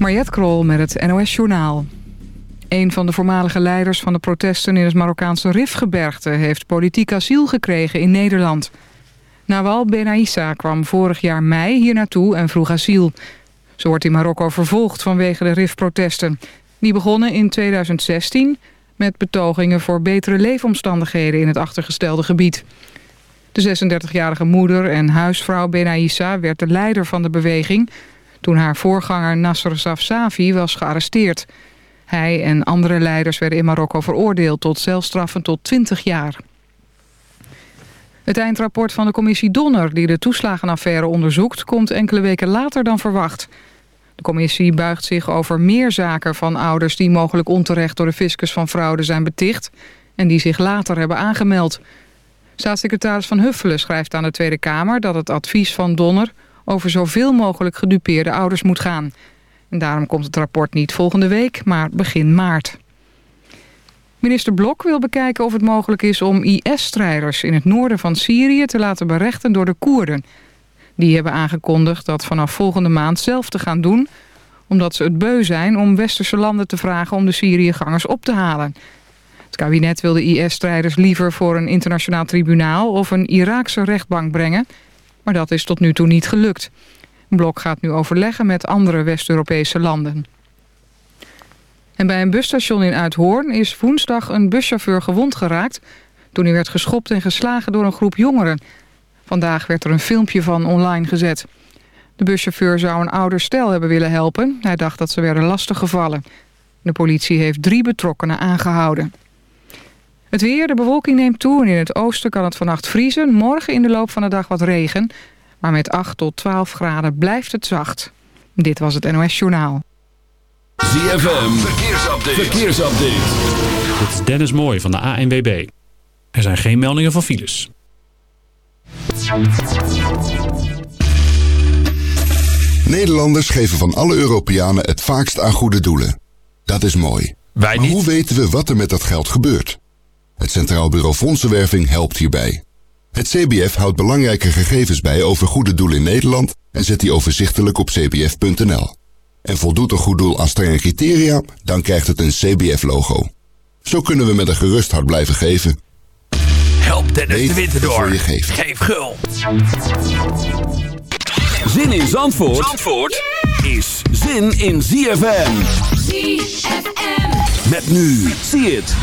Mariette Krol met het NOS Journaal. Een van de voormalige leiders van de protesten in het Marokkaanse Rifgebergte... heeft politiek asiel gekregen in Nederland. Nawal Benaissa kwam vorig jaar mei hier naartoe en vroeg asiel. Ze wordt in Marokko vervolgd vanwege de Rif-protesten. Die begonnen in 2016 met betogingen voor betere leefomstandigheden in het achtergestelde gebied. De 36-jarige moeder en huisvrouw Benaissa werd de leider van de beweging... toen haar voorganger Nasser Safsavi was gearresteerd. Hij en andere leiders werden in Marokko veroordeeld tot celstraffen tot 20 jaar. Het eindrapport van de commissie Donner, die de toeslagenaffaire onderzoekt... komt enkele weken later dan verwacht. De commissie buigt zich over meer zaken van ouders... die mogelijk onterecht door de fiscus van fraude zijn beticht... en die zich later hebben aangemeld. Staatssecretaris Van Huffelen schrijft aan de Tweede Kamer... dat het advies van Donner over zoveel mogelijk gedupeerde ouders moet gaan. En daarom komt het rapport niet volgende week, maar begin maart. Minister Blok wil bekijken of het mogelijk is om IS-strijders in het noorden van Syrië te laten berechten door de Koerden. Die hebben aangekondigd dat vanaf volgende maand zelf te gaan doen... omdat ze het beu zijn om westerse landen te vragen om de Syriëgangers op te halen. Het kabinet wil de IS-strijders liever voor een internationaal tribunaal... of een Iraakse rechtbank brengen, maar dat is tot nu toe niet gelukt. Blok gaat nu overleggen met andere West-Europese landen. En bij een busstation in Uithoorn is woensdag een buschauffeur gewond geraakt... toen hij werd geschopt en geslagen door een groep jongeren. Vandaag werd er een filmpje van online gezet. De buschauffeur zou een ouder stel hebben willen helpen. Hij dacht dat ze werden lastiggevallen. De politie heeft drie betrokkenen aangehouden. Het weer, de bewolking neemt toe en in het oosten kan het vannacht vriezen. Morgen in de loop van de dag wat regen. Maar met 8 tot 12 graden blijft het zacht. Dit was het NOS Journaal. ZFM, verkeersupdate. verkeersupdate. Dit is Dennis Mooij van de ANWB. Er zijn geen meldingen van files. Nederlanders geven van alle Europeanen het vaakst aan goede doelen. Dat is mooi. Wij maar niet. hoe weten we wat er met dat geld gebeurt? Het Centraal Bureau Fondsenwerving helpt hierbij. Het CBF houdt belangrijke gegevens bij over goede doelen in Nederland en zet die overzichtelijk op cbf.nl. En voldoet een goed doel aan strenge criteria, dan krijgt het een CBF-logo. Zo kunnen we met een gerust hart blijven geven. Help Dennis Weet de Winter door. je geeft. Geef gul. Zin in Zandvoort, Zandvoort is zin in ZFM. ZFM. Met nu, zie het.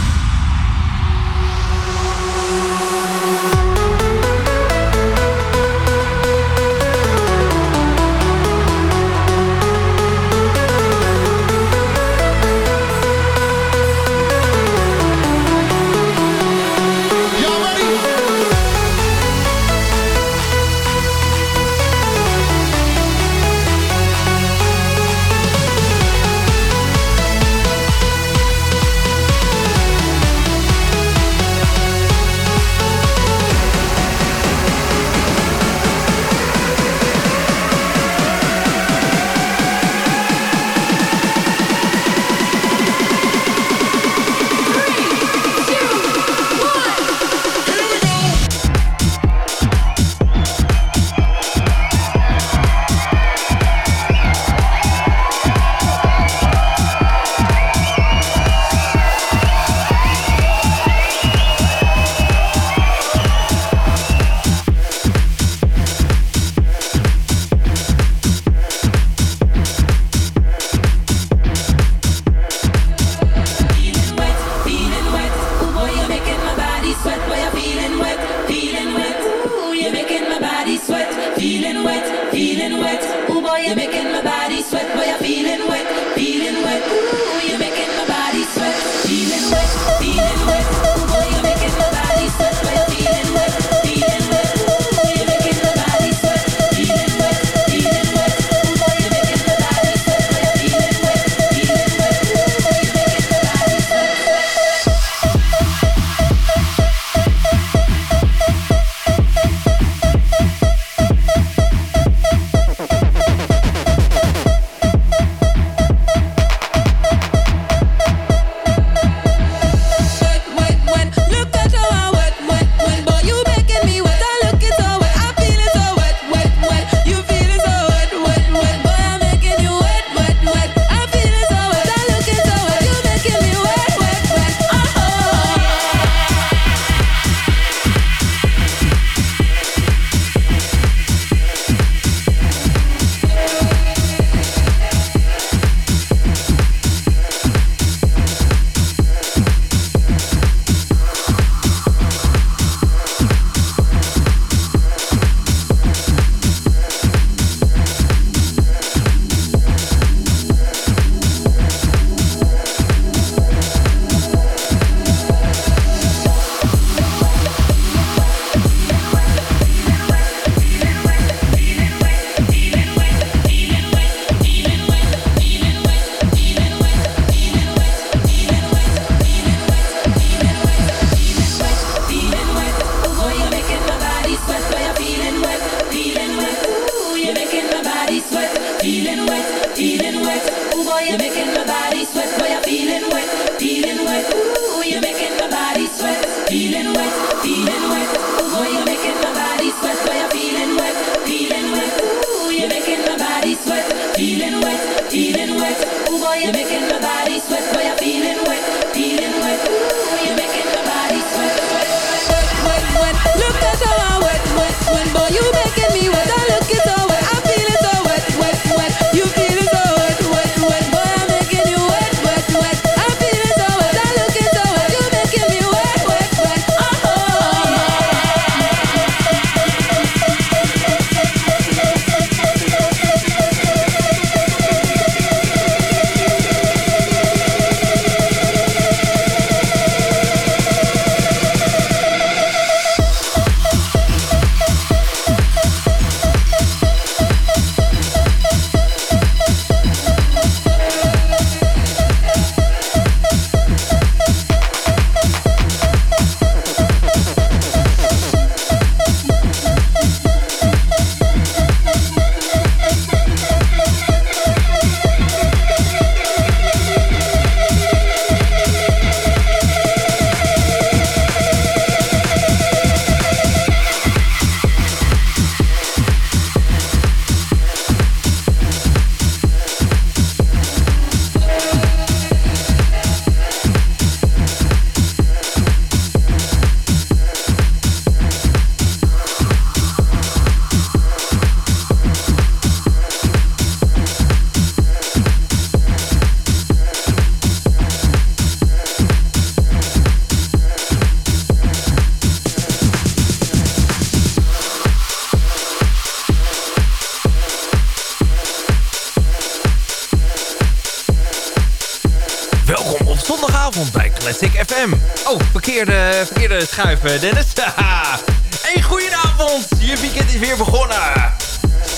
Eh, Dennis. hey, goedenavond. Je weekend is weer begonnen.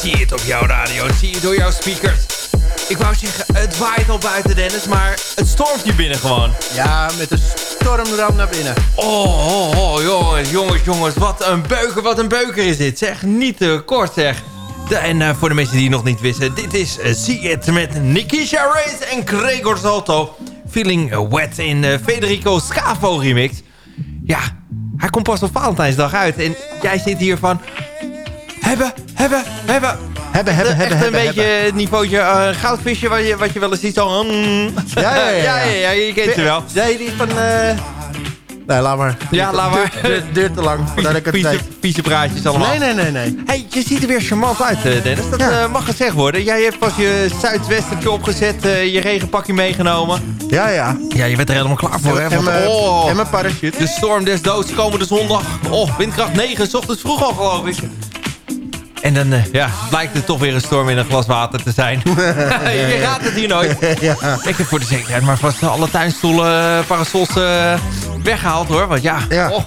Zie het op jouw radio, zie het door jouw speakers. Ik wou zeggen, het waait al buiten, Dennis, maar het stormt hier binnen gewoon. Ja, met een stormram naar binnen. Oh, oh, oh, jongens, jongens, jongens. Wat een beuker, wat een beuker is dit. Zeg, niet te kort, zeg. En eh, voor de mensen die het nog niet wisten, dit is See It met Nikisha Race en Gregor Salto. Feeling eh, Wet in eh, Federico Scavo remix. Ja, hij komt pas op Valentijnsdag uit. En jij zit hier van... Hebben, hebben, hebben. Hebben, hebben, Echt hebben, een hebben, beetje het niveautje eh, goudvisje wat je, wat je wel eens ziet. Zo, mm. Ja, ja, ja, ja. ja, ja, je kent ze wel. Je die van... eh Nee, laat maar. Ja, laat maar. Duurt, duurt, duurt te lang voordat ik het Vieze, weet. vieze praatjes allemaal. Nee, nee, nee, nee. Hey, je ziet er weer charmant uit, eh, Dennis. Dat Ja. eh, mag gezegd worden. Jij hebt pas je zuidwestertje opgezet, eh, je regenpakje meegenomen. Ja, ja. Ja, je bent er helemaal klaar voor, hè? En Want, mijn oh, en mijn parachute. de storm des doods komende zondag. Oh, windkracht 9, s ochtends vroeg al, geloof ik. En dan eh, ja, blijkt het toch weer een storm in een glas water te zijn. je raadt het hier nooit. ja. Ik heb voor de zekerheid maar vast alle tuinstoelen, eh, parasols eh, weggehaald hoor. Want ja, Ja. oh.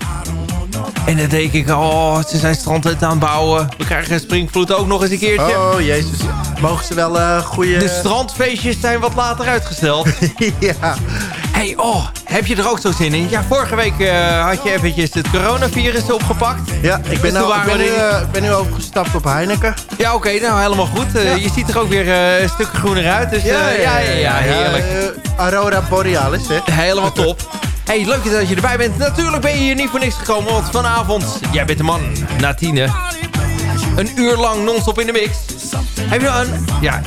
En dan denk ik, oh, ze zijn strandtent aan het bouwen. We krijgen een springvloed ook nog eens een keertje. Oh, jezus. Mogen ze wel goede... De strandfeestjes zijn wat later uitgesteld. ja. Hey, oh, heb je er ook zo zin in? Ja, vorige week eh, had je eventjes het coronavirus opgepakt. Ja, ik Dus ben, toen nou, ik, waren ben nu, eh, ik ben nu overgestapt op Heineken. Ja, oké, nou helemaal goed. Eh, Ja. Je ziet er ook weer eh, een stuk groener uit. Dus eh, ja, ja, ja, heerlijk. eh, Aurora Borealis, hè. Helemaal top. Hey, leuk dat je erbij bent. Natuurlijk ben je hier niet voor niks gekomen, want vanavond, jij bent de man, na tienen. Een uur lang non-stop in de mix. Heb je nou een... Ja,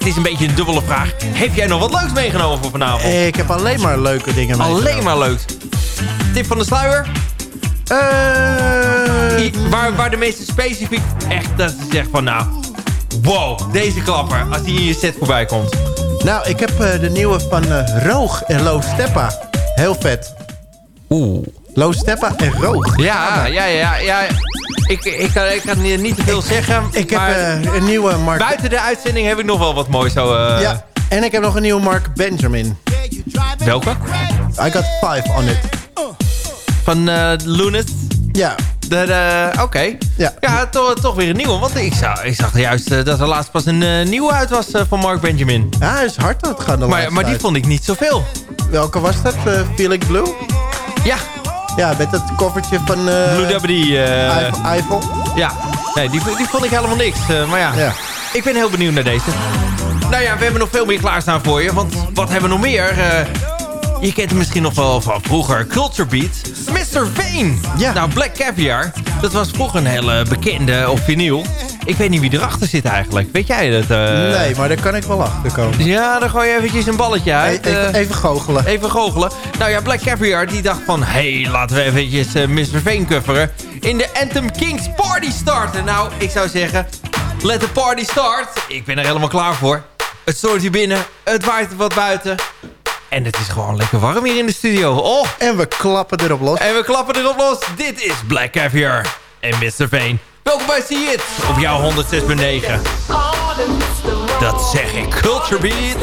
het is een beetje een dubbele vraag. Heb jij nog wat leuks meegenomen voor vanavond? Eh, Ik heb alleen maar leuke dingen Alleen meegenomen. maar leuks. Tip van de sluier? Eh, I- waar, waar de meeste specifiek echt dat ze zegt van nou... Wow, deze klapper, als die in je set voorbij komt. nou, ik heb eh, de nieuwe van eh, Roog en Lo Steppa. Heel vet. Oeh. Lo Steppa en Roog. Ja, ja, ja, ja. Ik, ik, kan, ik kan niet te veel zeggen. Ik heb eh, een nieuwe Mark... buiten de uitzending heb ik nog wel wat moois zo... eh, ja, en ik heb nog een nieuwe Mark Benjamin. Welke? I got five on it. Van eh Lunas. Ja, Oké. Ja. Ja, toch, toch weer een nieuwe. Want ik zag, ik zag juist eh, dat er laatst pas een eh, nieuwe uit was eh, van Mark Benjamin. ja hij is hard het gaan Maar, maar die vond ik niet zoveel. Welke was dat? Eh Feeling Blue? Ja, Ja, met dat koffertje van... eh Blue Eiffel- Eiffel. ja, nee, die, die vond ik helemaal niks. eh, maar ja, Ja. Ik ben heel benieuwd naar deze. Nou ja, we hebben nog veel meer klaarstaan voor je. Want wat hebben we nog meer? Eh, je kent hem misschien nog wel van vroeger. Culture Beat. Mr. Vane. Ja. Nou, Black Caviar. Dat was vroeger een hele bekende op vinyl. Ik weet niet wie erachter zit eigenlijk. Weet jij dat? eh? Nee, maar daar kan ik wel achter komen. Ja, dan gooi je eventjes een balletje uit. Even, eh. even goochelen. Even goochelen. Nou ja, Black Caviar die dacht van... Hé, hey, laten we eventjes eh, Mr. Veen coveren. In de Anthem Kings Party starten. Nou, ik zou zeggen... Let the party start. Ik ben er helemaal klaar voor. Het stort hier binnen. Het waait wat buiten. En het is gewoon lekker warm hier in de studio. Oh, En we klappen erop los. en we klappen erop los. Dit is Black Caviar en Mr. Veen. Welkom bij See It op jouw 106.9. Dat zeg ik. Culture Beat.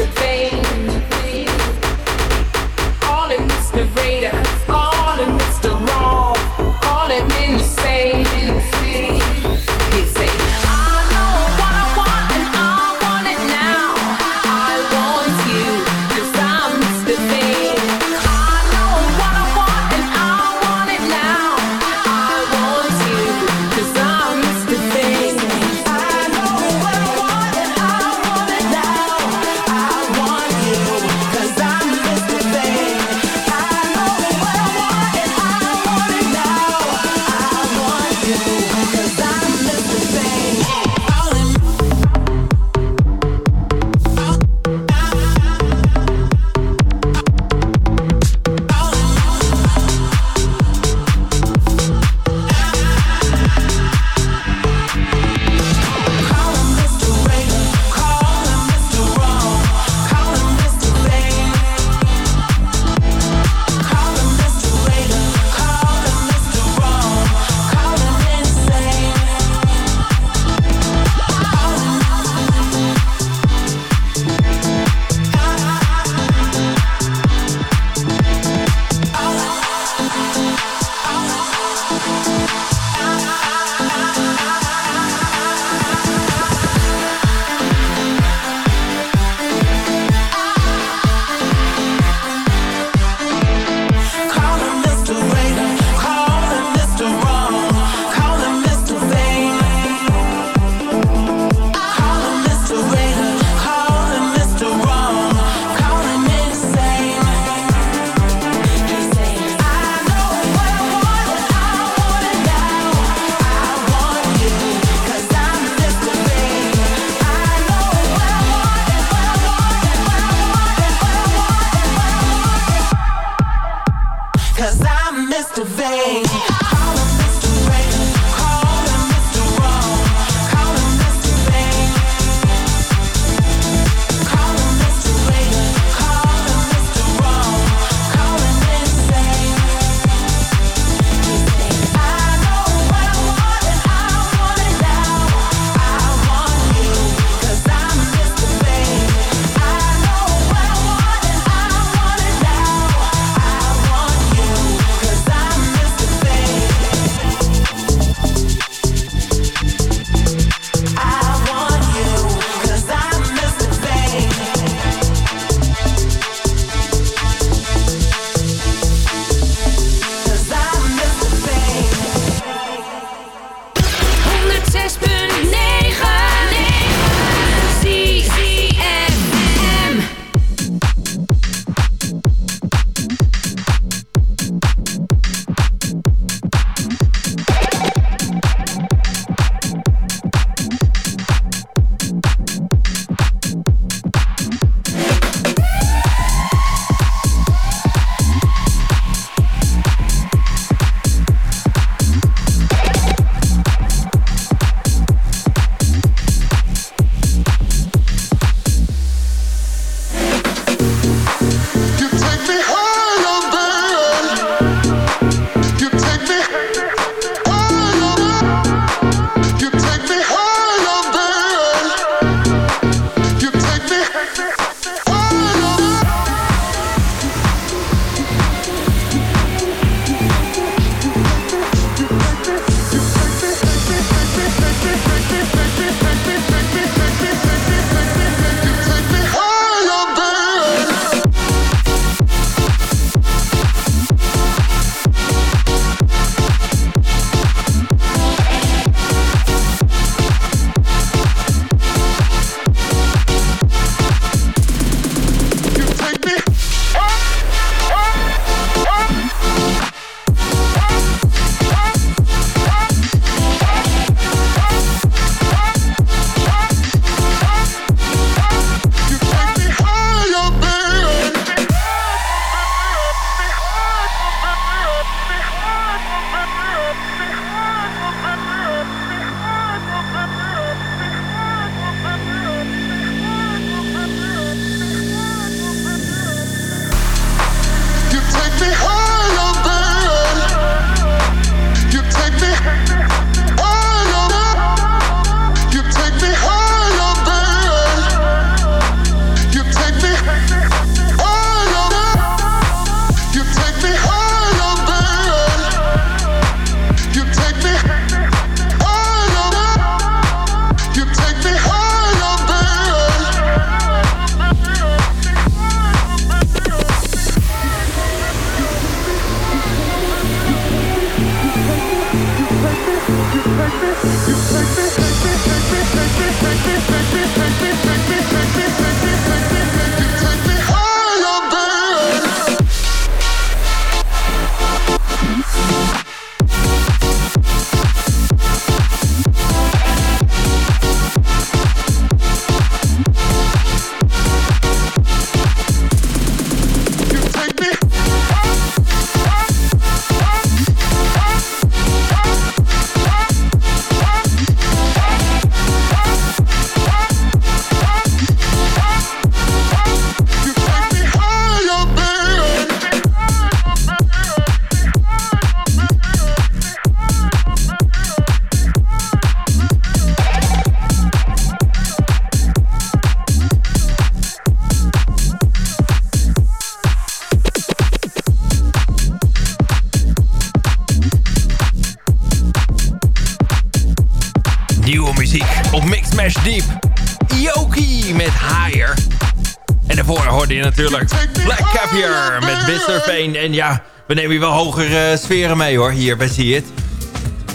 Natuurlijk Black Caviar met Mr. Vane. En ja, we nemen hier wel hogere sferen mee hoor, hier bij See It.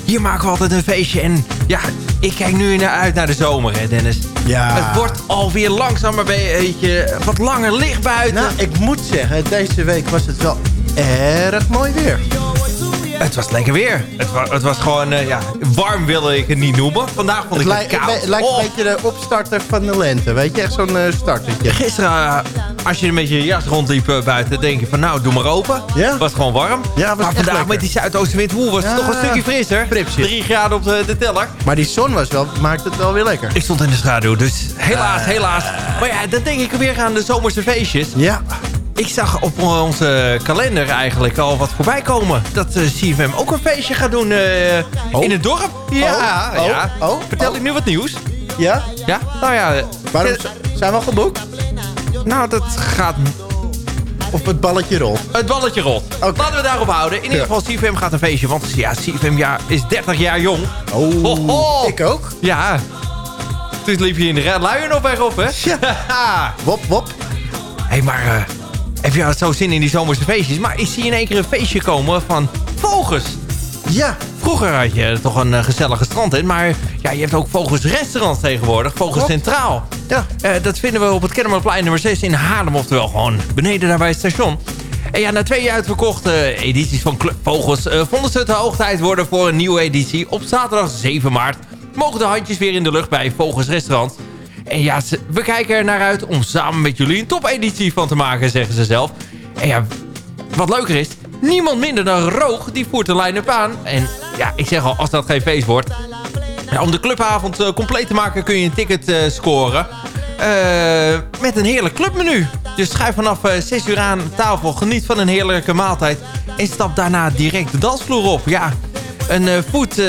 Hier maken we altijd een feestje en ja, ik kijk nu naar uit naar de zomer hè Dennis. Ja. Het wordt alweer langzaam een beetje wat langer licht buiten. Nou, ik moet zeggen, deze week was het wel erg mooi weer. Het was lekker weer. Het was, het was gewoon, eh, ja, warm wilde ik het niet noemen. Vandaag vond Het, ik lijkt- het koud. het lijkt Oh. een beetje de opstarter van de lente. Weet je, echt zo'n eh, startertje. Gisteren, eh, als je met je jas rondliep eh, buiten, denk je van nou, doe maar open. Ja. Was gewoon warm. Ja, was maar vandaag lekker. met die zuidoostenwind, hoe was het toch een stukje frisser. Fripsje. 3 graden op de, de teller. Maar die zon was wel, maakt het wel weer lekker. Ik stond in de schaduw, dus helaas, helaas. Maar ja, dan denk ik weer aan de zomerse feestjes. Ja, Ik zag op onze kalender eigenlijk al wat voorbij komen. Dat eh, CFM ook een feestje gaat doen eh, Oh. in het dorp. Ja, Oh, oh, ja. oh, Vertel oh. ik nu wat nieuws? ja. Ja, nou ja. Waarom eh, zijn we al geboekt? nou, dat gaat... Of het balletje rolt? Het balletje rolt. Laten we daarop houden. In ieder geval, CFM gaat een feestje. Want ja, CFM ja, is 30 jaar jong. Oh, Ho, ho. ik ook. Ja. Toen liep je in de Red Lion op weg op, hè? Ja. Wop, wop. Hé, maar eh, heb je zo zin in die zomerse feestjes? Maar ik zie in één keer een feestje komen van Vogels. Ja, Vroeger had je toch een eh, gezellige strand in. Maar ja, je hebt ook Vogels restaurants tegenwoordig. Vogels. Centraal. ja. Eh, dat vinden we op het Kennemerplein nummer 6 in Haarlem. Oftewel gewoon beneden daar bij het station. En ja, na twee uitverkochte edities van Club Vogels... eh, vonden ze het hoog tijd worden voor een nieuwe editie. Op zaterdag 7 maart mogen de handjes weer in de lucht bij Vogels Restaurant. En ja, we kijken er naar uit om samen met jullie een topeditie van te maken, zeggen ze zelf. En ja, wat leuker is, niemand minder dan Roog, die voert de line-up aan. En ja, ik zeg al, als dat geen feest wordt... Ja, om de clubavond eh, compleet te maken kun je een ticket eh, scoren. Eh, met een heerlijk clubmenu. Dus schuif vanaf eh 6 uur aan tafel, geniet van een heerlijke maaltijd. En stap daarna direct de dansvloer op. Ja, een food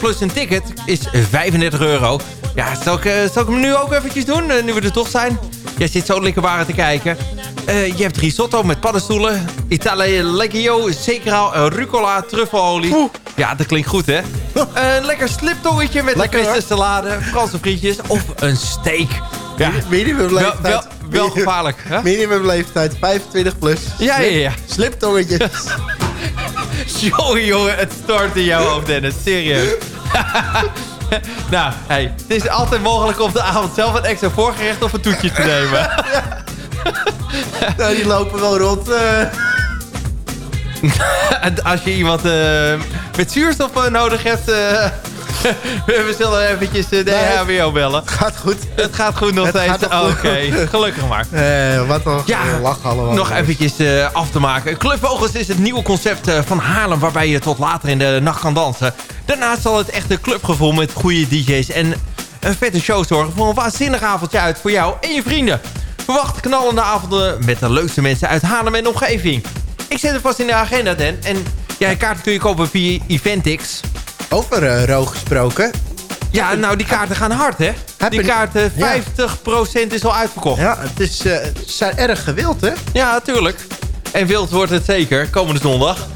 plus een ticket is 35 euro. Ja, zal ik, eh, zal ik hem nu ook eventjes doen, eh, nu we er toch zijn? Jij zit zo lekker waren te kijken. Eh, je hebt risotto met paddenstoelen, Italiano, Secraal, eh, rucola, truffelolie. Ja, dat klinkt goed, hè? Een lekker sliptongetje met Lekker, een salade, Franse frietjes of een steak. Ja, wel, Minimumleeftijd. wel, wel gevaarlijk. Hè? Minimumleeftijd 25 plus. Ja, ja, ja. Sliptongetjes. Jongen, jongen, het stort in jouw hoofd, Dennis. Serieus. nou, hey, het is altijd mogelijk om de avond zelf een extra voorgerecht of een toetje te nemen. nou, die lopen wel rond. eh. Als je iemand eh, met zuurstof eh, nodig hebt... we zullen eventjes de Nee. EHBO bellen. gaat goed. Het gaat goed nog Het steeds. Oké, gelukkig maar. Eh, wat een Ja, lach allemaal. nog eventjes eh, af te maken. Club Vogels is het nieuwe concept eh, van Haarlem... waarbij je tot later in de nacht kan dansen. Daarnaast zal het echte clubgevoel met goede DJ's... en een vette show zorgen voor een waanzinnig avondje uit voor jou en je vrienden. Verwacht knallende avonden met de leukste mensen uit Haarlem en omgeving. Ik zet het vast in de agenda, Dan. En ja, kaarten kun je kopen via Eventix. Over eh rook gesproken. Ja, nou, die kaarten gaan hard, hè? Die kaarten, Ja. 50% is al uitverkocht. Ja, het is, eh, ze zijn erg gewild, hè? Ja, natuurlijk. En wild wordt het zeker, komende zondag.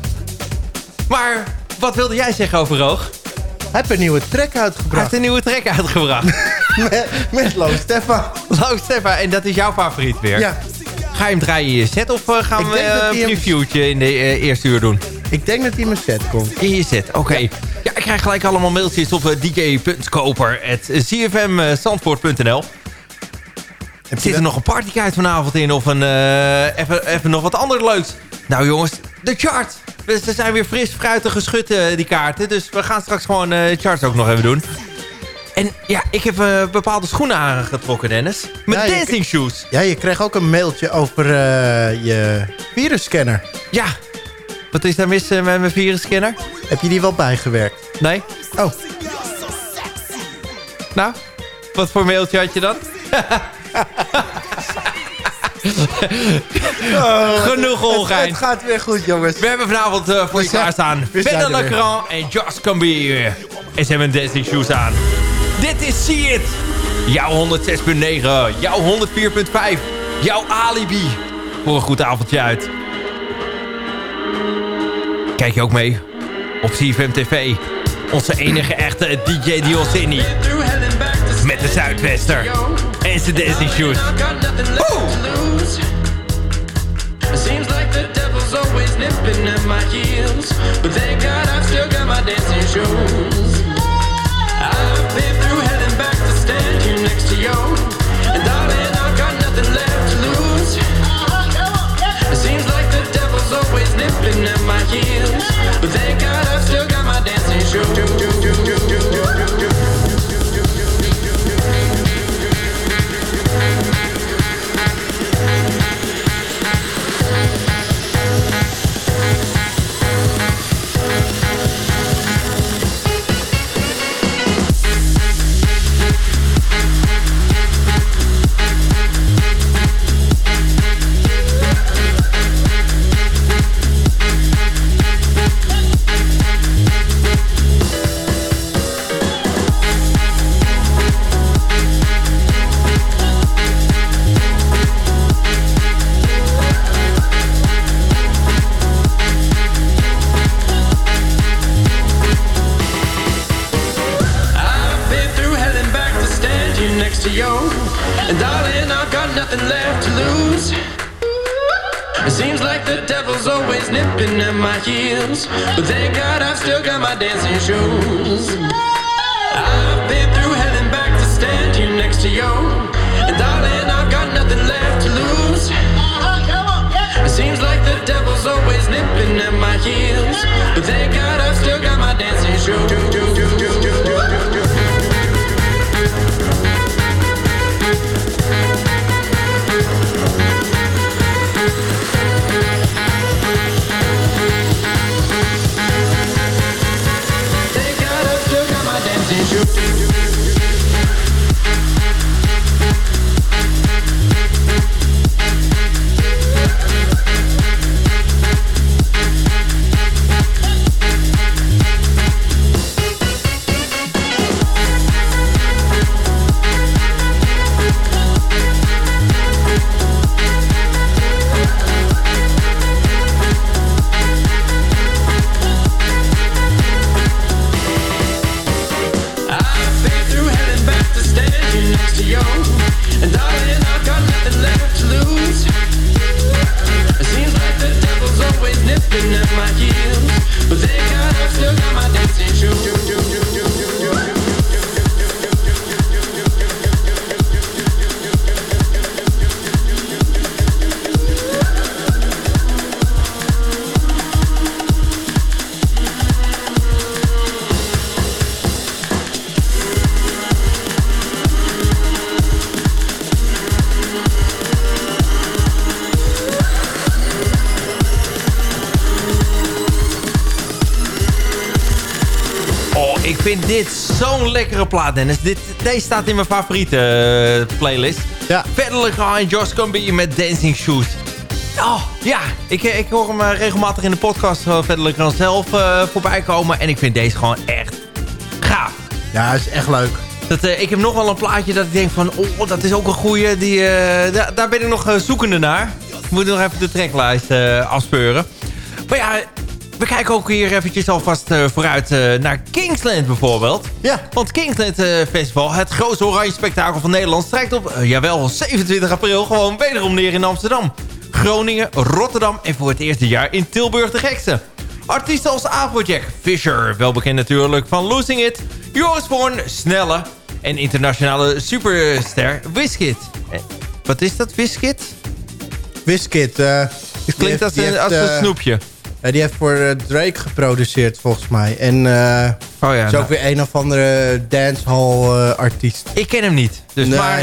Maar wat wilde jij zeggen over Roog? Hij heeft een nieuwe track Hij uitgebracht. heeft een nieuwe track uitgebracht. met, met Lo Stefan. Lau Stefan, en dat is jouw favoriet weer. Ja, Ga je hem draaien in je set of eh, gaan Ik we eh, hij een previewtje in de eh, eerste uur doen? Ik denk dat hij in mijn set komt. In je set, oké. Ja. ik krijg gelijk allemaal mailtjes op uh, dj.koper.cfmzandvoort.nl Zit er nog een partykaart vanavond in of een, eh, even, even nog wat ander leuks? Nou jongens, de chart. Ze zijn weer fris, fruitig geschud, eh, die kaarten. Dus we gaan straks gewoon eh, de charts ook nog even doen. En ja, ik heb eh, bepaalde schoenen aangetrokken, Dennis. Ja, je- dancing shoes. Ja, je kreeg ook een mailtje over eh, je virusscanner. Ja. Wat is daar mis eh, met mijn virusscanner? Heb je die wel bijgewerkt? Nee? Oh, Nou, wat voor mailtje had je dan? Genoeg het, ongein. het gaat weer goed, jongens. We hebben vanavond eh, voor je klaarstaan. weer. Legrand en Josh Cambier. En ze hebben dancing shoes aan. Dit is See It. Jouw 106.9. Jouw 104.5. Jouw alibi. Voor een goed avondje uit. Kijk je ook mee op CFM TV. Onze enige echte DJ. Met met de Zuidwester. En zijn dancing shoes. Seems like the devil's always nipping at my heels. But thank God I've still got my dancing shoes. I've been through hell and back to stand here next to you. Nipping at my heels. But thank God I've still got my dancing shoes. Nipping at my heels. But thank God I've still got my dancing shoes. I've been through hell and back to stand here next to you. And darling, I've got nothing left to lose. Uh-huh, it seems like the devil's always nipping at my heels. But thank God I've still got my dancing shoes. Ik vind dit zo'n lekkere plaat, Dennis. Dit, deze staat in mijn favoriete eh, playlist. Ja. Verder en Josh Cambi met Dancing Shoes. Oh, ja. Ik, ik hoor hem eh, regelmatig in de podcast van Verder zelf eh, voorbij komen. En ik vind deze gewoon echt gaaf. Ja, is echt leuk. Dat, eh, ik heb nog wel een plaatje dat ik denk van... Oh, dat is ook een goeie. Die, eh, da- daar ben ik nog eh, zoekende naar. Ik moet nog even de tracklijst eh, afspeuren. Maar ja, we kijken ook hier eventjes alvast eh, vooruit eh, naar Kingsland bijvoorbeeld. Ja. Want Kingsland eh, Festival, het grootste oranje spektakel van Nederland... strijkt op, jawel, 27 april gewoon wederom neer in Amsterdam. Groningen, Rotterdam en voor het eerste jaar in Tilburg de gekste. Artiesten als Afrojack, Fisher, wel bekend natuurlijk van Losing It... Joris Voorn, Snelle en internationale superster Wizkid. Eh, Wat is dat, Wizkid? Wizkid. eh, Het klinkt heeft- als die een, heeft, als een snoepje. Die heeft voor eh, Drake geproduceerd volgens mij. En eh Oh ja, is nou, ook weer een of andere dancehall eh, artiest. ik ken hem niet. Dus Nee. maar...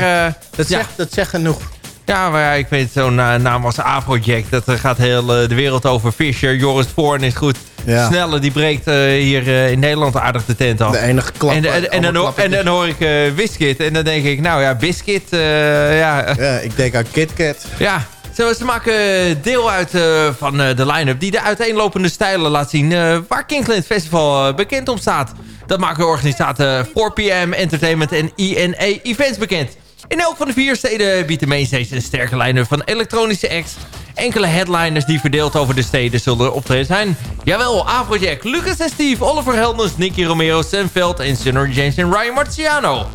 Dat, ja. zegt, dat zegt genoeg. Ja, maar ik weet zo'n naam als Afrojack. Dat gaat heel de wereld over. Fisher, Joris Voorn is goed. Ja. Snelle, die breekt hier in Nederland aardig de tent af. De enige klap. en, en, en, dan, hoor- en dan hoor ik eh Biscuit. En dan denk ik, nou ja, Biscuit, ja, Ja, ik denk aan KitKat. ja. Ze, maken deel uit eh, van eh, de line-up die de uiteenlopende stijlen laat zien... eh, waar Kingsland Festival bekend om staat. Dat maken de organisaten 4PM Entertainment en INA Events bekend. In elk van de vier steden biedt de mainstage een sterke line-up van elektronische acts. Enkele headliners die verdeeld over de steden zullen optreden zijn. Jawel, Afrojack, Lucas en Steve, Oliver Heldens, Nicky Romero, Sam Veld en Sinner James en Ryan Marciano.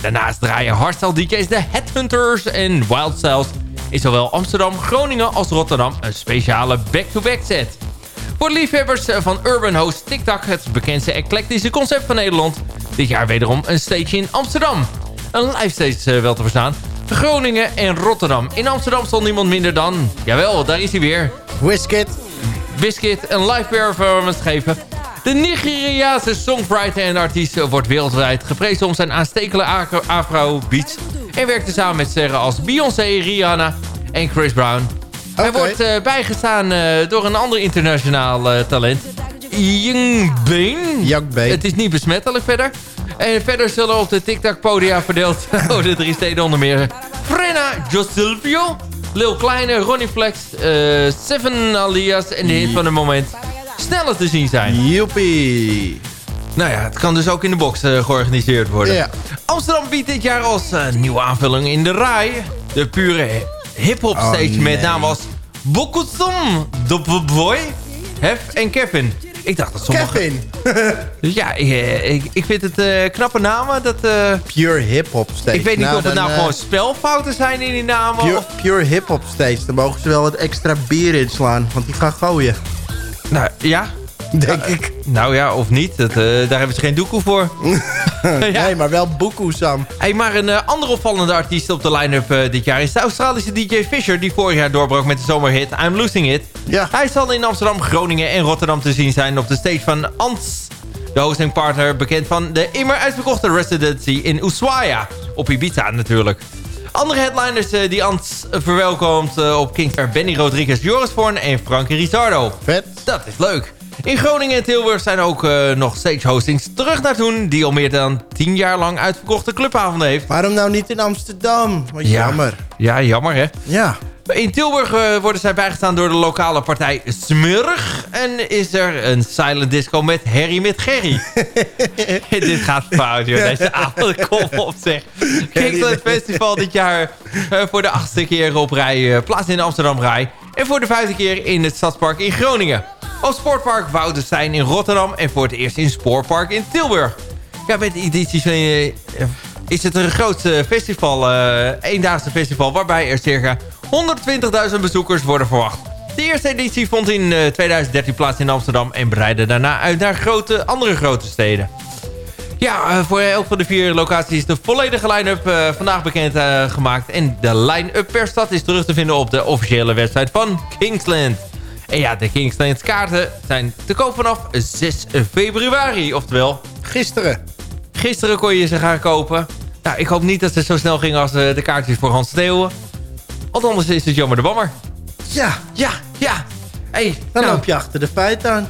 Daarnaast draaien hardstyle DJ's de Headhunters en Wild Styles in zowel Amsterdam, Groningen als Rotterdam een speciale back-to-back set. Voor liefhebbers van Urban Host TikTok, het bekendste eclectische concept van Nederland, dit jaar wederom een stage in Amsterdam. Een live stage eh, wel te verstaan. Groningen en Rotterdam. In Amsterdam stond niemand minder dan, jawel, daar is hij weer, Whisket. Biscuit een live performance geven. De Nigeriaanse songwriter en artiest wordt wereldwijd geprezen om zijn aanstekelijke afro-beats. En werkte samen met sterren als Beyoncé, Rihanna en Chris Brown. Hij wordt eh, bijgestaan eh, door een ander internationaal eh, talent. Young Bane. Young Bane. Het is niet besmettelijk verder. En verder zullen op de TikTok-podia verdeeld over de drie steden onder meer... Frenna Josilvio, Lil Kleine, Ronnie Flex, Seven Alias en de hit van het moment... Sneller te zien zijn. Joepie. Nou ja, het kan dus ook in de box eh, georganiseerd worden. Ja. Amsterdam biedt dit jaar als eh, nieuwe aanvulling in de RAI... de pure hip-hop Oh, stage met naam als Bokusum, The Boy, Hef en Kevin. Ik dacht dat sommige... Kevin. Dus ja, ik, eh, ik, ik vind het eh, knappe namen. Dat, eh, Pure hip-hop stage. ik weet niet of het nou gewoon spelfouten zijn in die namen. Pure, Of, pure hip-hop stage. Dan mogen ze wel wat extra bier inslaan. Want die gaan gooien. Nou ja, Denk ik. nou ja, of niet. Dat, eh, daar hebben ze geen doekoe voor. ja. Nee, maar wel Boekoe Sam. Hey, maar een eh, andere opvallende artiest op de line-up eh, dit jaar is de Australische DJ Fisher... die vorig jaar doorbrak met de zomerhit I'm Losing It. Ja. Hij zal in Amsterdam, Groningen en Rotterdam te zien zijn op de stage van Ants. De hostingpartner bekend van de immer uitverkochte residency in Ushuaia. Op Ibiza natuurlijk. Andere headliners eh, die Ants verwelkomt eh, op Kings are Benny Rodriguez, Joris Voorn en Frankie Rizardo. Vet. Dat is leuk. In Groningen en Tilburg zijn ook eh, nog stage hostings terug naar toen... die al meer dan 10 jaar lang uitverkochte clubavonden heeft. Waarom nou niet in Amsterdam? Wat jammer. Ja, jammer hè. Ja. In Tilburg eh, worden zij bijgestaan door de lokale partij Smurg. En is er een silent disco met Harry met Gerry. dit gaat fout, joh. Deze avond, kom op zeg. Kingsland Festival dit jaar eh, voor de achtste keer op rij eh, plaats in Amsterdam Rij. En voor de vijfde keer in het Stadspark in Groningen. Op Sportpark Woudenstein in Rotterdam. En voor het eerst in Spoorpark in Tilburg. Ja, met de edities van... eh, is het een groot eh, festival, eh eendaagse festival... waarbij er circa 120.000 bezoekers worden verwacht. De eerste editie vond in eh, 2013 plaats in Amsterdam... en breidde daarna uit naar grote, andere grote steden. Ja, eh, voor elk van de vier locaties is de volledige line-up eh, vandaag bekend eh, gemaakt. En de line-up per stad is terug te vinden op de officiële website van Kingsland. En ja, de Kingsland kaarten zijn te koop vanaf 6 februari. Oftewel, Gisteren. Gisteren kon je ze gaan kopen. Nou, ik hoop niet dat ze zo snel gingen als de kaartjes voor Hans Steeuwen. Want anders is het jammer de bammer. Ja. Ja, ja. Hey, Dan nou, loop je achter de feiten aan.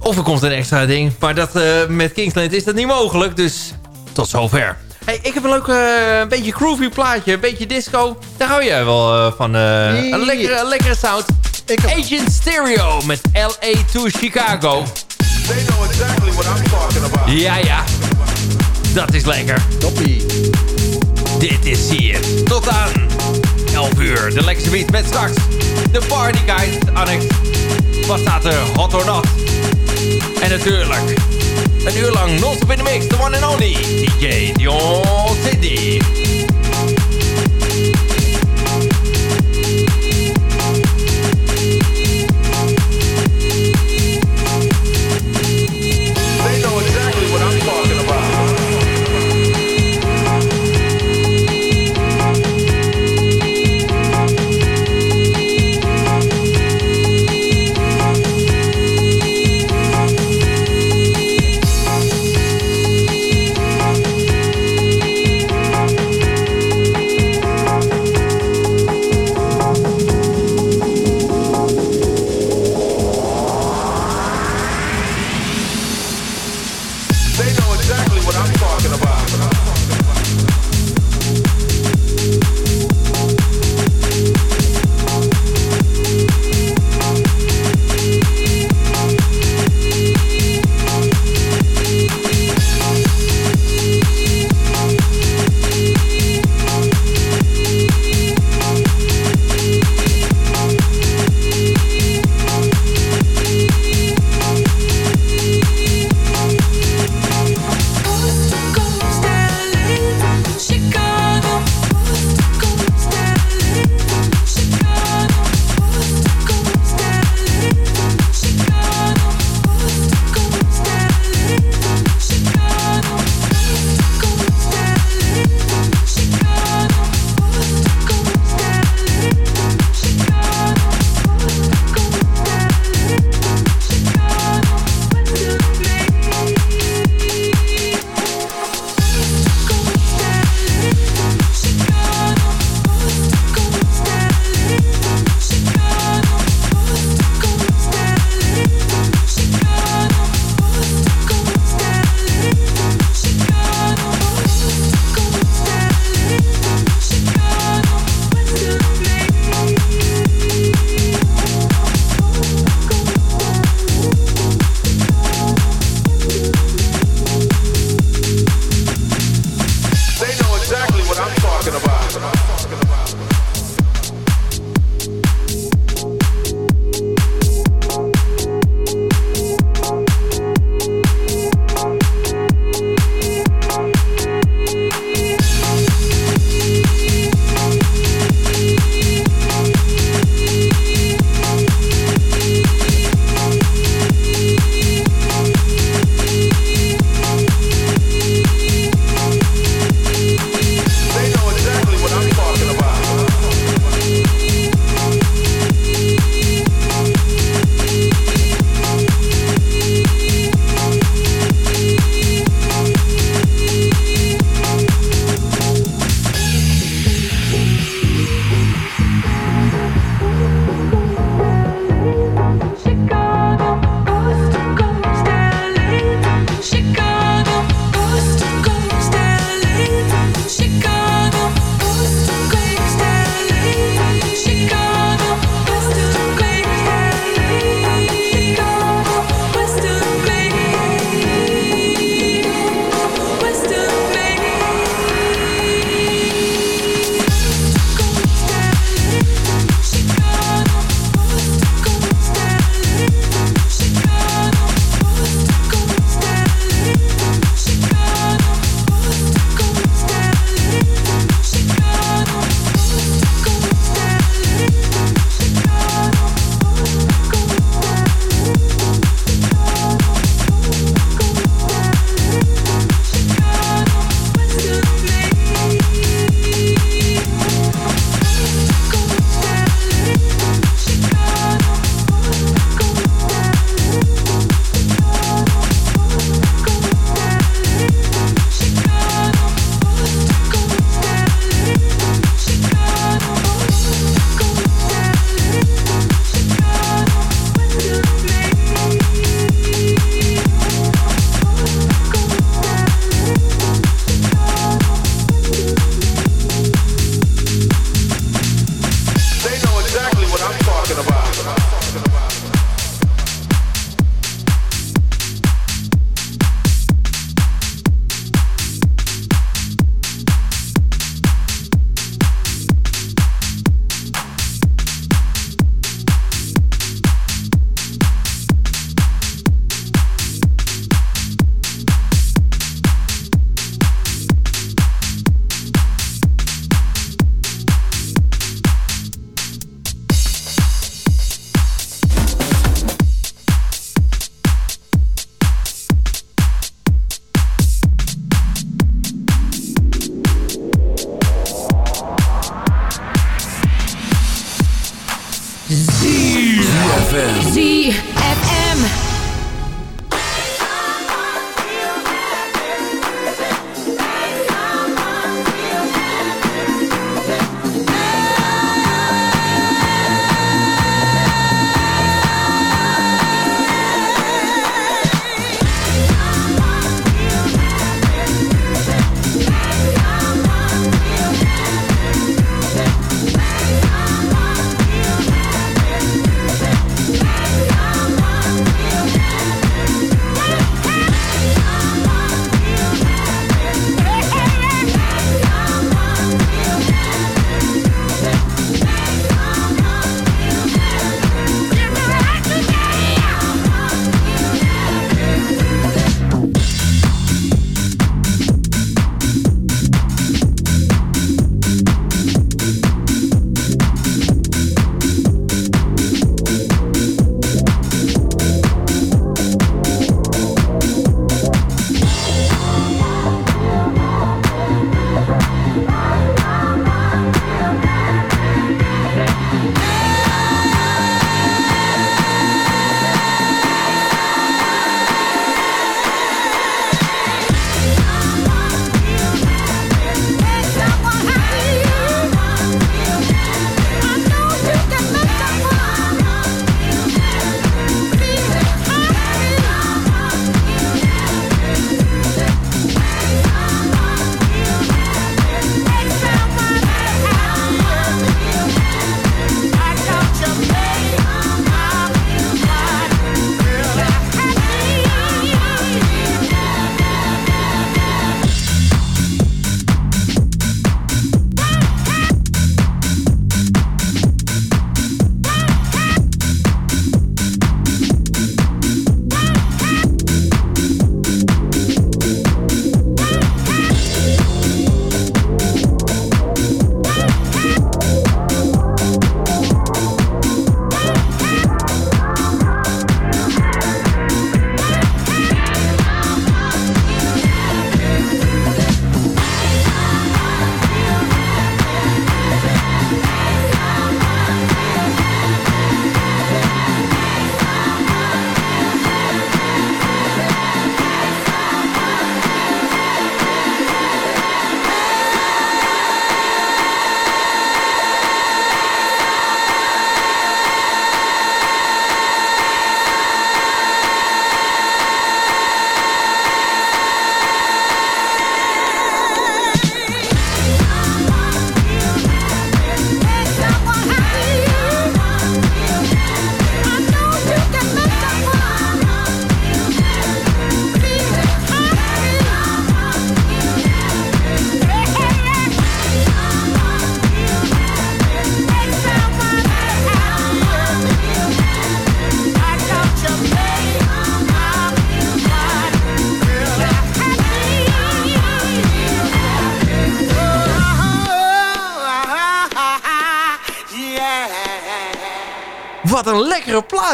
Of er komt een extra ding. Maar dat, eh, met Kingsland is dat niet mogelijk. Dus tot zover. Hey, ik heb een leuk eh, een beetje groovy plaatje. Een beetje disco. Daar hou jij wel eh, van. eh, een, lekkere, een lekkere sound. Ik heb- Agent Stereo met LA to Chicago. Ja, ja. Dat is lekker. Toppie. Dit is hier. Tot aan 11 uur. De lekkerste beat met straks de Party Guide Annex. Wat staat er? Hot or not? En natuurlijk een uur lang non-stop de mix. The one and only DJ Dion City.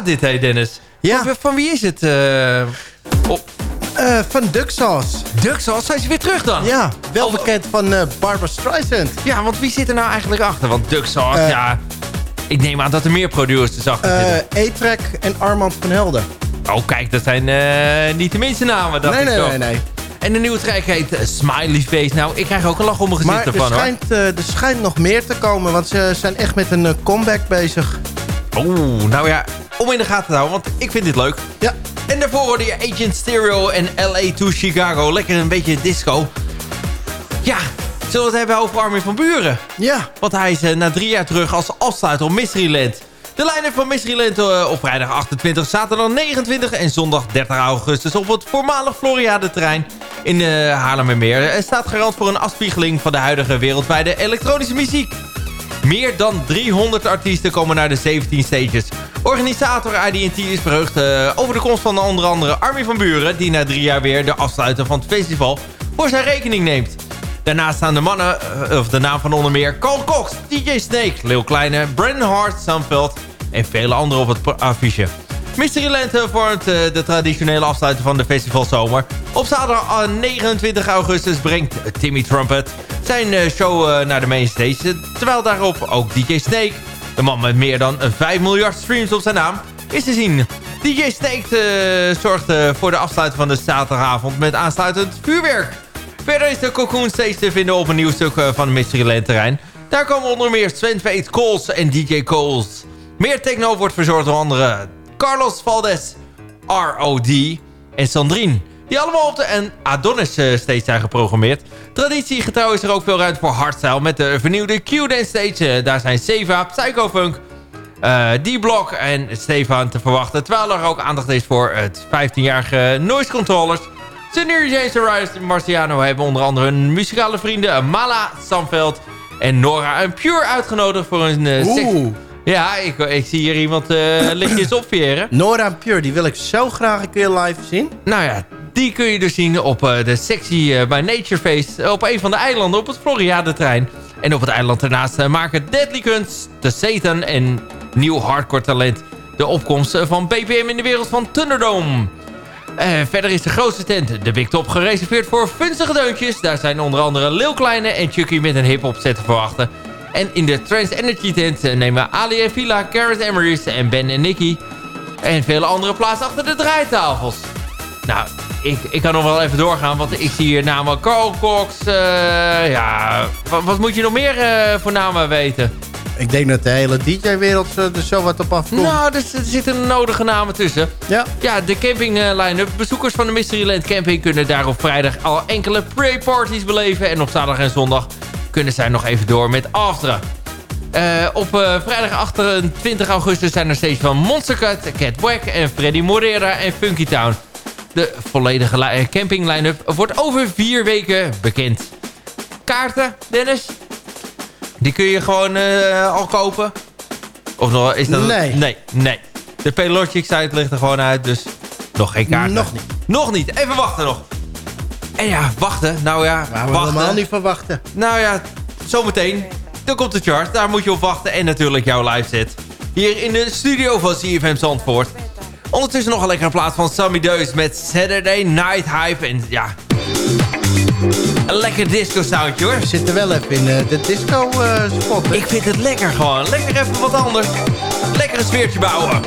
Plaat dit, Dennis? Ja. Van, van wie is het? eh oh, Eh, van Duck Sauce. Duck Sauce, zijn ze weer terug dan? Ja, wel bekend van eh, Barbara Streisand. Ja, want wie zit er nou eigenlijk achter? Want Duck Sauce, Eh. ja... Ik neem aan dat er meer producers achter Eh zitten. E-Track en Armand van Helden. Oh, kijk, dat zijn niet de minste namen. dacht Nee, nee, zo. nee, nee. En de nieuwe track heet Smiley Face. Nou, ik krijg ook een lach om mijn gezicht Maar er ervan, hoor. schijnt, er schijnt nog meer te komen, want ze zijn echt met een comeback bezig. Oeh, nou ja, om in de gaten te houden, want ik vind dit leuk. Ja. En daarvoor hoorde je Agent Stereo en LA to Chicago. Lekker een beetje disco. Ja, zullen we het hebben over Armin van Buren? Ja. Want hij is eh, na drie jaar terug als afsluiter op Mysteryland. De lijnen van Mysteryland uh, op vrijdag 28, zaterdag 29 en zondag 30 augustus op het voormalig Floriade-terrein in uh, Haarlemmermeer. Er staat garant voor een afspiegeling van de huidige wereldwijde elektronische muziek. Meer dan 300 artiesten komen naar de 17 stages. Organisator IDT is verheugd uh, over de komst van onder andere Armin van Buren... die na drie jaar weer de afsluiter van het festival voor zijn rekening neemt. Daarnaast staan de mannen, uh, of de naam van onder meer... Carl Cox, DJ Snake, Lil Kleine, Brandon Hart, Sunveld... en vele anderen op het affiche. Mysteryland vormt uh, de traditionele afsluiter van de festivalzomer. Op zaterdag 29 augustus brengt Timmy Trumpet zijn show naar de mainstage. Terwijl daarop ook DJ Snake, de man met meer dan 5 miljard streams op zijn naam... is te zien. DJ Snake eh, zorgt eh, voor de afsluiting van de zaterdagavond met aansluitend vuurwerk. Verder is de Cocoon Stage te vinden op een nieuw stuk eh, van Mysteryland terrein. Daar komen onder meer Sven Fate, Coles en DJ Coles. Meer techno wordt verzorgd door andere Carlos Valdes, ROD en Sandrine. Die allemaal op de en Adonis eh, stage zijn geprogrammeerd. Traditiegetrouw is er ook veel ruimte voor hardstyle met de vernieuwde Q-Dance stage. Eh, daar zijn Seva, Psychofunk, eh D-Block en Stefan te verwachten. Terwijl er ook aandacht is voor het 15-jarige Noise Controllers. Senior James en Rise Marciano hebben onder andere hun muzikale vrienden Mala Samveld en Nora en Pure uitgenodigd voor een Ja, ik, ik zie hier iemand eh lichtjes opveren. Nora Pure, die wil ik zo graag een keer live zien. Nou ja, die kun je dus zien op eh, de Sexy eh, by Nature Feest op een van de eilanden op het Floriade-trein. En op het eiland ernaast eh, maken Deadly Guns, The Satan en nieuw hardcore talent de opkomst van BPM in de wereld van Thunderdome. Verder is de grootste tent, de Big Top, gereserveerd voor funstige deuntjes. Daar zijn onder andere Lil Kleine en Chucky met een hip-hop set te verwachten. En in de Trans Energy tent eh, nemen Ali en Villa, Garrett Emery's en Ben en Nicky... en vele andere plaats achter de draaitafels. Nou, ik, ik kan nog wel even doorgaan, want ik zie hier namen Carl Cox. eh, ja, wat, wat moet je nog meer eh, voor namen weten? Ik denk dat de hele DJ-wereld er zo wat op afkomt. Nou, er, er zitten nodige namen tussen. Ja. Ja, de camping eh, line-up. Bezoekers van de Mysteryland Camping kunnen daar op vrijdag al enkele pre-parties beleven. En op zaterdag en zondag kunnen zij nog even door met afteren. Eh, op eh, vrijdag 28 augustus zijn er steeds van Monster Cut, Cat Wack en Freddy Morera en Funky Town. De volledige eh, camping line-up wordt over vier weken bekend. Kaarten, Dennis? Die kun je gewoon al kopen? Of nog, is dat... Nee. Nee, nee. De Paylogic site ligt er gewoon uit, dus nog geen kaarten. Nog niet. Nog niet. Even wachten nog. En ja, wachten. Nou ja, Waar we wachten. helemaal niet verwachten. Nou ja, zometeen. Dan komt de chart. Daar moet je op wachten. En natuurlijk jouw live set. Hier in de studio van CFM Zandvoort. Ondertussen nog een lekkere plaat van Sammy Deus met Saturday Night Hype. En ja, een lekker disco soundje hoor. We zitten wel even in eh, de disco-spot. Ik vind het lekker gewoon. Lekker even wat anders. Lekker een sfeertje bouwen.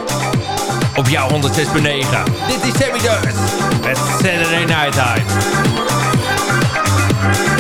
Op jouw 106.9. Dit is Sammy Deus met Saturday Night Hype. Bye.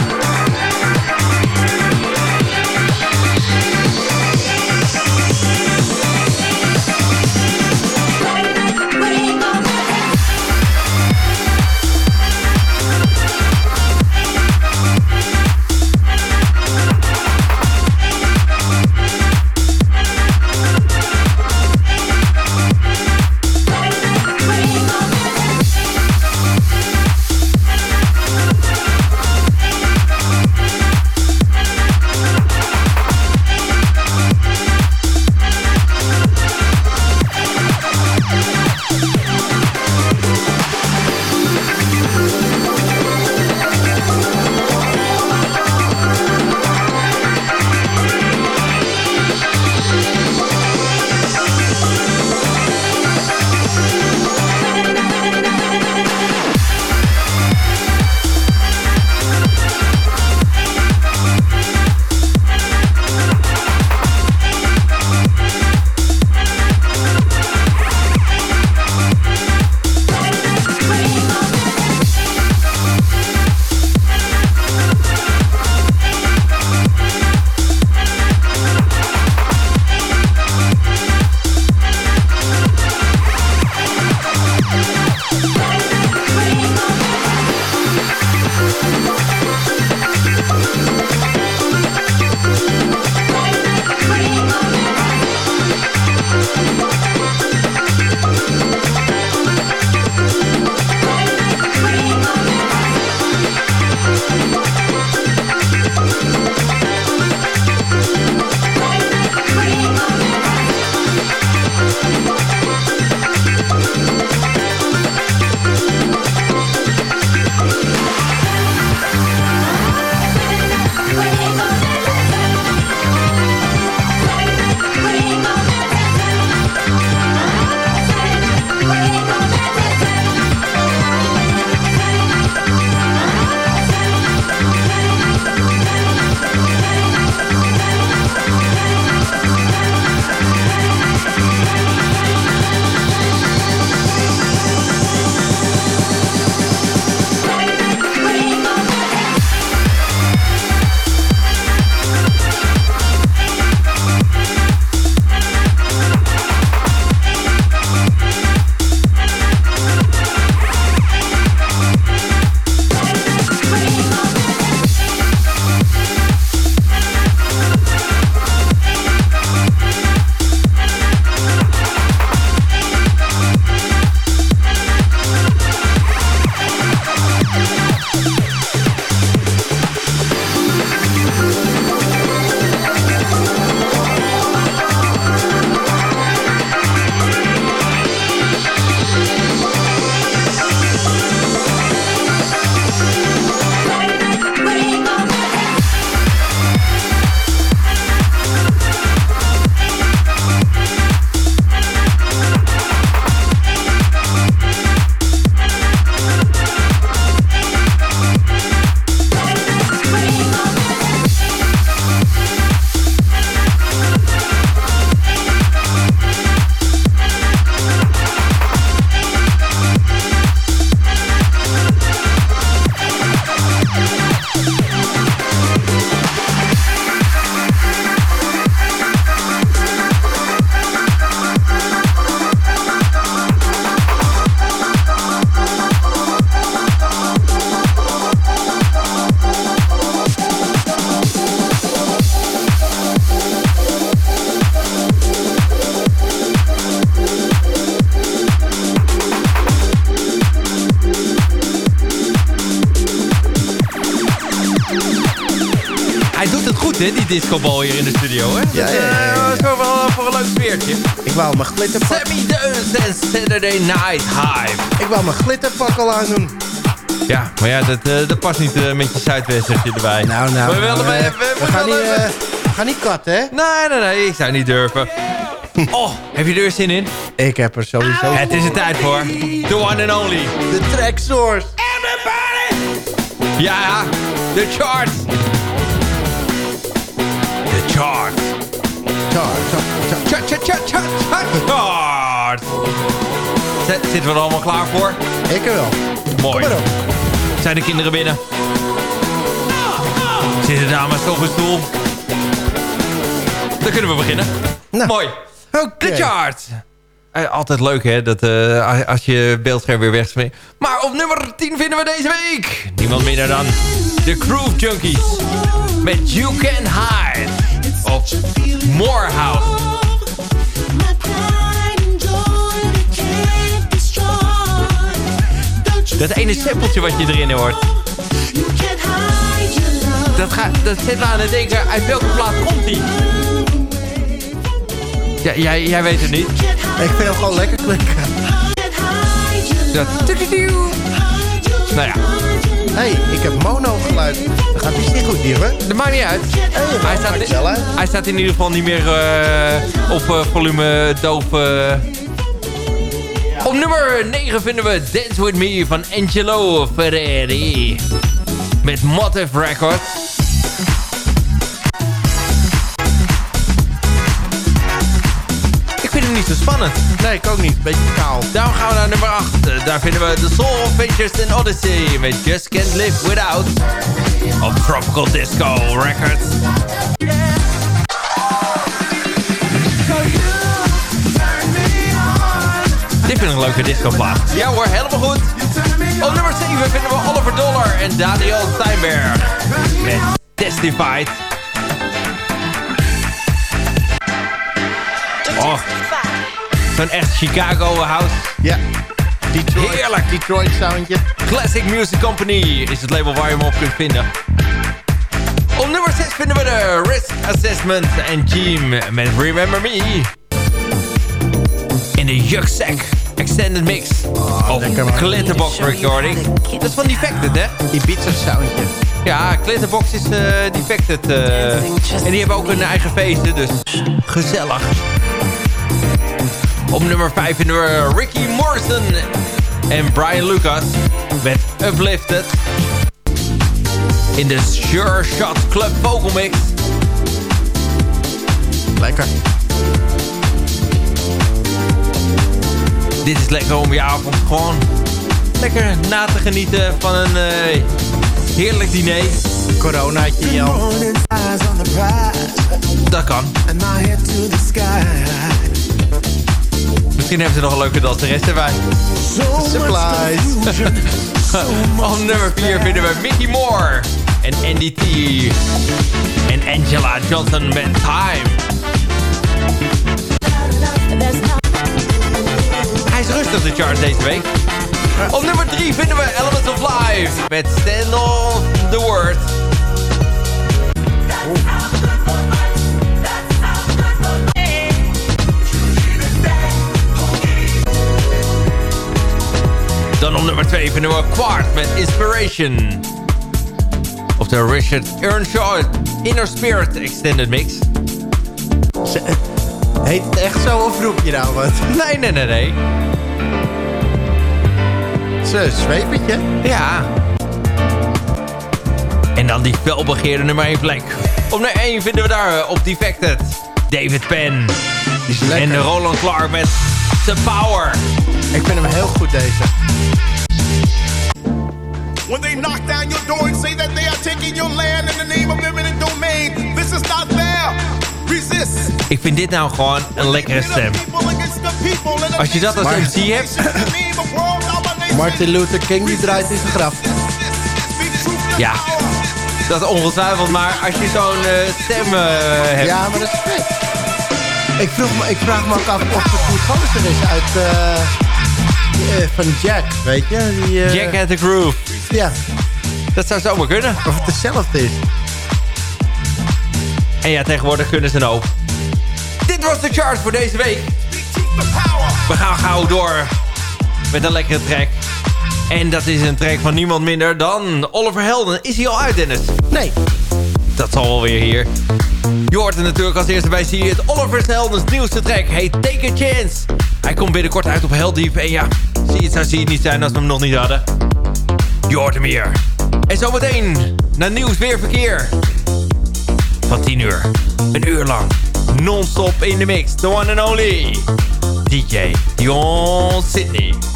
Discobal hier in de studio, hè? Ja, ja, ja, ja. Dat is wel voor een leuk sfeertje. Ik wou mijn glitterpak, Sammy Deuns en Saturday Night Hype. ik wou mijn glitterpak al aan doen. Ja, maar ja, dat, eh, dat past niet eh, met je zuidwestertje erbij. Nou, nou. We willen nou, maar eh, even- we, we gaan niet, willen eh, we gaan niet katten, hè? Nee, nee, nee, ik zou niet durven. Oh, heb je er zin in? Ik heb er sowieso... Het is er tijd voor. The one and only. De track source. Ja, de charts. Chart, chart, chart, chart, chart, chart. Zit- Zitten we er allemaal klaar voor? Ik wel. Mooi. Zijn de kinderen binnen? Zitten de dames op een stoel? Dan kunnen we beginnen. Nou, Mooi. Oké. De chart. Eh, altijd leuk hè, dat, eh, als je beeldscherm weer wegspringt. Maar op nummer 10 vinden we deze week. Niemand minder dan de Groove Junkies. Met You Can Hide. Of Morehouse. Dat ene sampletje wat je erin hoort. Dat, gaat, dat zet me aan het denken, uit welke plaat komt die? Ja, jij, jij weet het niet. Ik vind hem gewoon lekker klinken. Dat... Nou ja, Hé, hey, ik heb mono geluid. Dat gaat iets niet goed hier, hè? dat maakt niet uit. Hij staat, uit. hij staat in ieder geval niet meer eh, op eh, volume doof. eh. Op nummer 9 vinden we Dance With Me van Angelo Ferreri. Met Motive Records. Niet zo spannend. Nee, ik ook niet. Beetje kaal. Daarom gaan we naar nummer 8. Daar vinden we The Soul of Ventures in Odyssey met Just Can't Live Without. Op Tropical Disco Records. Dit vind ik een leuke discoplaat. Ja hoor, helemaal goed. Op nummer 7 vinden we Oliver Dollar en Daniel Steinberg. Met Testified. Oh, zo'n echt Chicago house. Ja. Detroit. Heerlijk. Detroit soundje. Classic Music Company is het label waar je hem op kunt vinden. Op nummer 6 vinden we de Risk Assessment en Team met Remember Me. In de Yucksack Extended Mix. Of lekker, man. Glitterbox Recording. Dat is van Defected, hè? Ibiza soundje. Ja, Glitterbox is eh, Defected. eh, en die hebben ook een eigen feesten, dus gezellig. Op nummer 5 vinden we Ricky Morrison en Brian Lucas met Uplifted. In de Sure Shot Club Vocal Mix. Lekker. Dit is lekker om je avond gewoon lekker na te genieten van een eh, heerlijk diner. Coronaatje, Jan. Dat kan. Misschien hebben ze nog een leuke danseres erbij. Supplies. Op nummer 4 vinden we Mickey Moore en NDT. En Angela Johnson met Time. Hij is rustig de chart deze week. Op nummer 3 vinden we Elements of Life met Stand on the Word. Dan op nummer 2 vinden we Quart met Inspiration. Of de Richard Earnshaw Inner Spirit Extended Mix. Ze- Heet het echt zo of roep je nou wat? Nee, nee, nee, nee. Ze zwepertje. Ja. En dan die felbegeerde nummer 1 plek. Op nummer 1 vinden we daar eh, op Defected David Penn. Die is lekker. En de Roland Clark met The Power. Ik vind hem heel goed deze. When they knock down your door and say that they are taking your land in the name of eminent domain, this is not fair. Resist. Ik vind dit nou gewoon een lekkere stem. Als je dat als MC hebt, Martin Luther King die draait in zijn graf. ja, dat is ongetwijfeld. Maar als je zo'n eh, stem eh, hebt... Ja, maar dat is vet. Ik, vroeg me, ik vraag me ook af of het die gozer is uit... eh, eh, van Jack, weet je? Die, eh, Jack at the Groove. Ja, Dat zou zomaar kunnen. of het hetzelfde is. En ja, tegenwoordig kunnen ze een hoop. Dit was de chart voor deze week. We gaan gauw door met een lekkere track. En dat is een track van niemand minder dan Oliver Helden. Is hij al uit, Dennis? Nee. Dat zal wel weer hier. Je het natuurlijk als eerste bij zie je het Oliver Heldens nieuwste track heet Take a Chance. Hij komt binnenkort uit op Heldiep en ja, zie het zou zie het niet zijn als we hem nog niet hadden. Je hem hier. En zometeen, naar nieuws weer verkeer. Van 10 uur, een uur lang, non-stop in de mix, the one and only DJ Dion Sydney.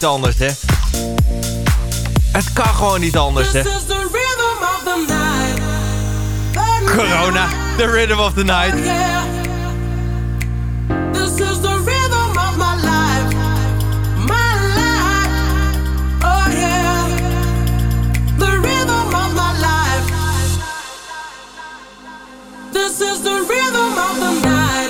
Niet anders, hè. Het kan gewoon niet anders, hè. Corona, The Rhythm of the Night. This is the rhythm of my life. My life. Oh yeah. The rhythm of my life. This is the rhythm of the night.